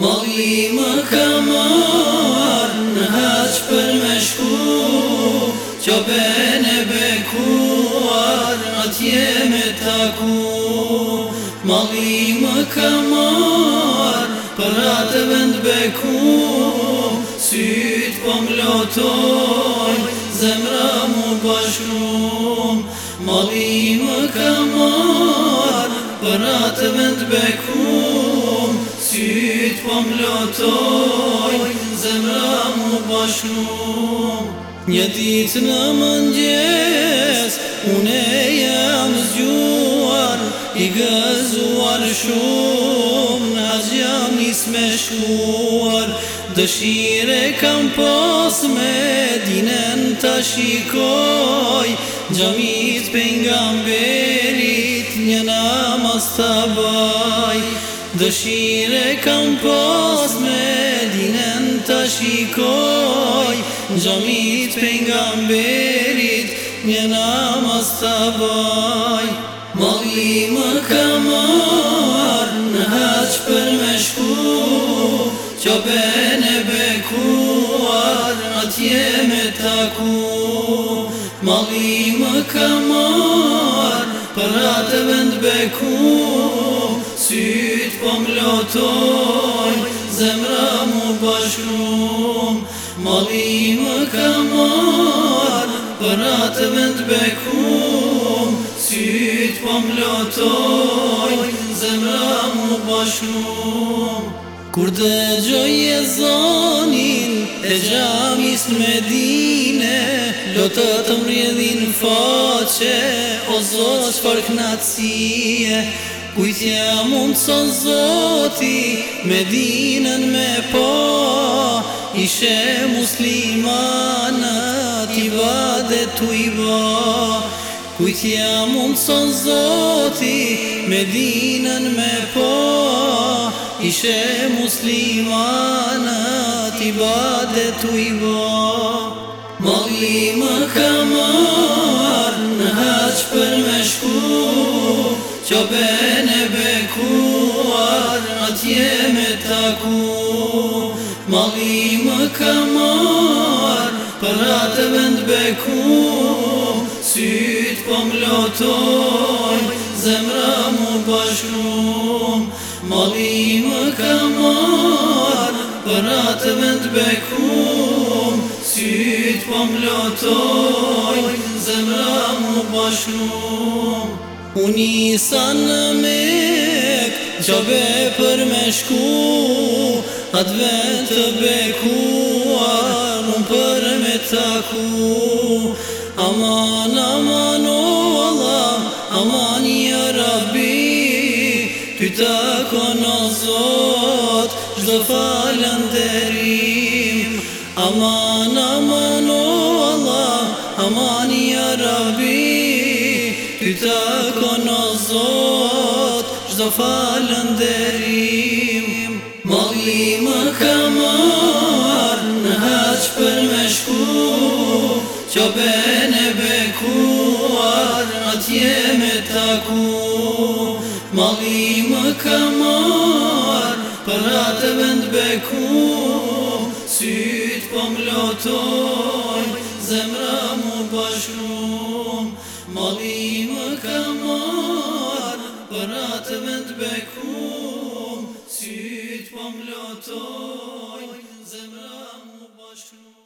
Mali më ka marë në haqë për me shku Qo ben bekuar atje me taku Mali më ka marë për vend beku Sytë po më lotoj zemra mu bashku Mali më ka marë për vend beku Po një ditë zemra mu pashnum Një ditë në mëngjes, une jam zgjuar I gëzuar shumë, në azjan isme shluar Dëshire kam posme, dinen ta shikoj Gjamit për nga mberit, një namas ta bajt Dëshire kam pas me dinen të shikoj Gjamit për nga mberit një namaz të baj Mali më kam arë në haq për me shku Qope në bekuar atje me taku Mali më kam Përra të vendë be kumë, sytë po më zemra mu bashnum Mali më kamorë, përra të vendë be kumë, sytë po më zemra mu bashnum Kur të e gjoj zonin, e gjam Do të të më rrjedhin faqe, o Zotë shpark natsije Kujt jam unë son zoti, me dinën me po I shem muslima në t'i t'u i va Kujt jam unë son zoti, me dinën me po ishe muslimana ti bade tu i bo Molli më ka në haq për me shku Qo bene bekuar atje me taku Molli më ka marë për atë vend beku Sytë po mlotoj zemra mu shkrum Mali më kamar Për atë vend bekum Sytë po mlotoj Zemra mu bashkrum Unë isa në mek Qabe për me shku Atë vend të bekuar Unë për me taku Aman, aman, o Allah Aman, jesu Ky të kono zot Gjdo falën derim Aman, aman, o Allah Aman, ja Rabbi Ky të kono zot Gjdo falën derim Mali më kamar Në haq për me shku Qo bene bekuar Atje me taku Mali më kamar, parate vendë bekum, sytë po më lotoj, zemra mu bashkum. Mali më kamar, parate vendë bekum, sytë po më lotoj, zemra mu bashkum.